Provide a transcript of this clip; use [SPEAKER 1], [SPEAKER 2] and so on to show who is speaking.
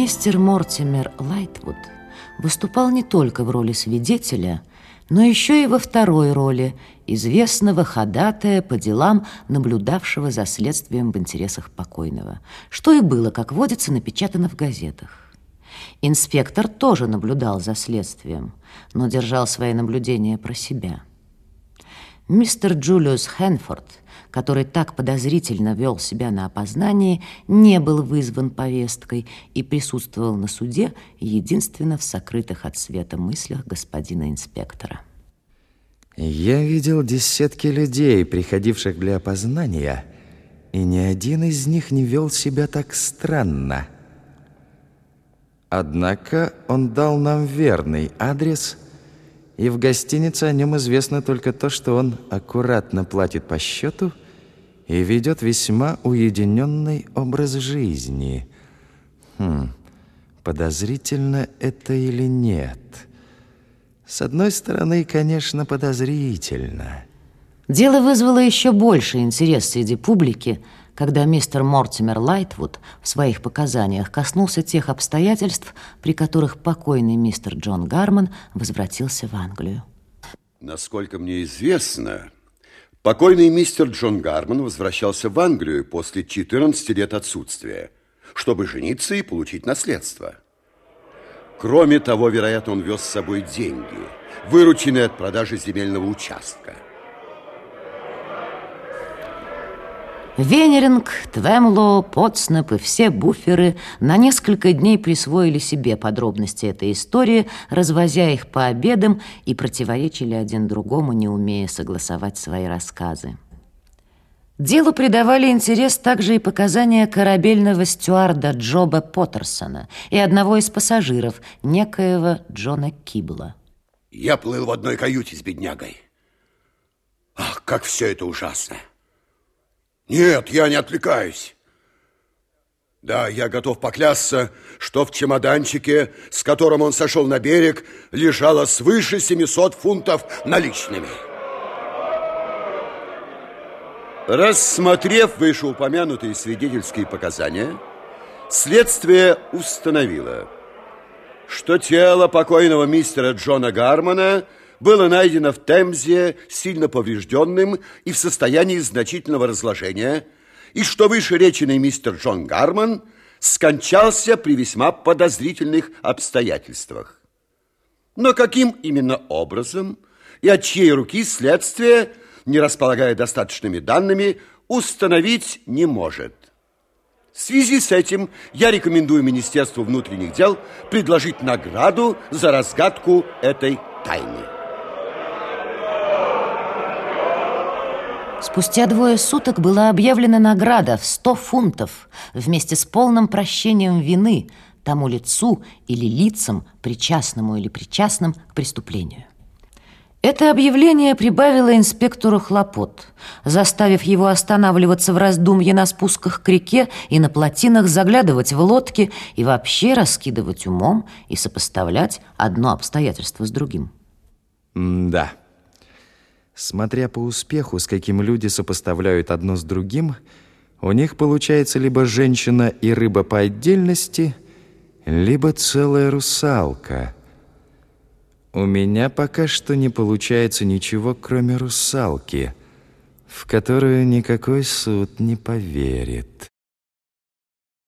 [SPEAKER 1] Мистер Мортимер Лайтвуд выступал не только в роли свидетеля, но еще и во второй роли известного ходатая по делам, наблюдавшего за следствием в интересах покойного, что и было, как водится, напечатано в газетах. Инспектор тоже наблюдал за следствием, но держал свои наблюдения про себя. Мистер Джулиус Хэнфорд – который так подозрительно вел себя на опознании, не был вызван повесткой и присутствовал на суде единственно в сокрытых от света мыслях господина инспектора.
[SPEAKER 2] Я видел десятки людей, приходивших для опознания, и ни один из них не вел себя так странно. Однако он дал нам верный адрес – и в гостинице о нем известно только то, что он аккуратно платит по счету и ведет весьма уединенный образ жизни. Хм, подозрительно это или нет? С одной стороны, конечно, подозрительно.
[SPEAKER 1] Дело вызвало еще больше интерес среди публики, когда мистер Мортимер Лайтвуд в своих показаниях коснулся тех обстоятельств, при которых покойный мистер Джон Гарман возвратился в Англию.
[SPEAKER 3] Насколько мне известно, покойный мистер Джон Гарман возвращался в Англию после 14 лет отсутствия, чтобы жениться и получить наследство. Кроме того, вероятно, он вез с собой деньги, вырученные от продажи земельного участка –
[SPEAKER 1] Венеринг, Твемло, Потснеп и все буферы на несколько дней присвоили себе подробности этой истории, развозя их по обедам и противоречили один другому, не умея согласовать свои рассказы. Делу придавали интерес также и показания корабельного стюарда Джоба Поттерсона и одного из пассажиров, некоего Джона Кибла.
[SPEAKER 3] Я плыл в одной каюте с беднягой. Ах, как все это ужасно! Нет, я не отвлекаюсь. Да, я готов поклясться, что в чемоданчике, с которым он сошел на берег, лежало свыше 700 фунтов наличными. Рассмотрев вышеупомянутые свидетельские показания, следствие установило, что тело покойного мистера Джона Гармона – было найдено в Темзе сильно поврежденным и в состоянии значительного разложения, и что вышереченный мистер Джон Гарман скончался при весьма подозрительных обстоятельствах. Но каким именно образом и от чьей руки следствие, не располагая достаточными данными, установить не может. В связи с этим я рекомендую Министерству внутренних дел предложить награду за разгадку этой тайны.
[SPEAKER 1] Спустя двое суток была объявлена награда в 100 фунтов вместе с полным прощением вины тому лицу или лицам, причастному или причастным к преступлению. Это объявление прибавило инспектору хлопот, заставив его останавливаться в раздумье на спусках к реке и на плотинах, заглядывать в лодки и вообще раскидывать умом и сопоставлять одно обстоятельство с другим.
[SPEAKER 2] М да. Смотря по успеху, с каким люди сопоставляют одно с другим, у них получается либо женщина и рыба по отдельности, либо целая русалка. У меня пока что не получается ничего, кроме русалки, в которую никакой суд не поверит».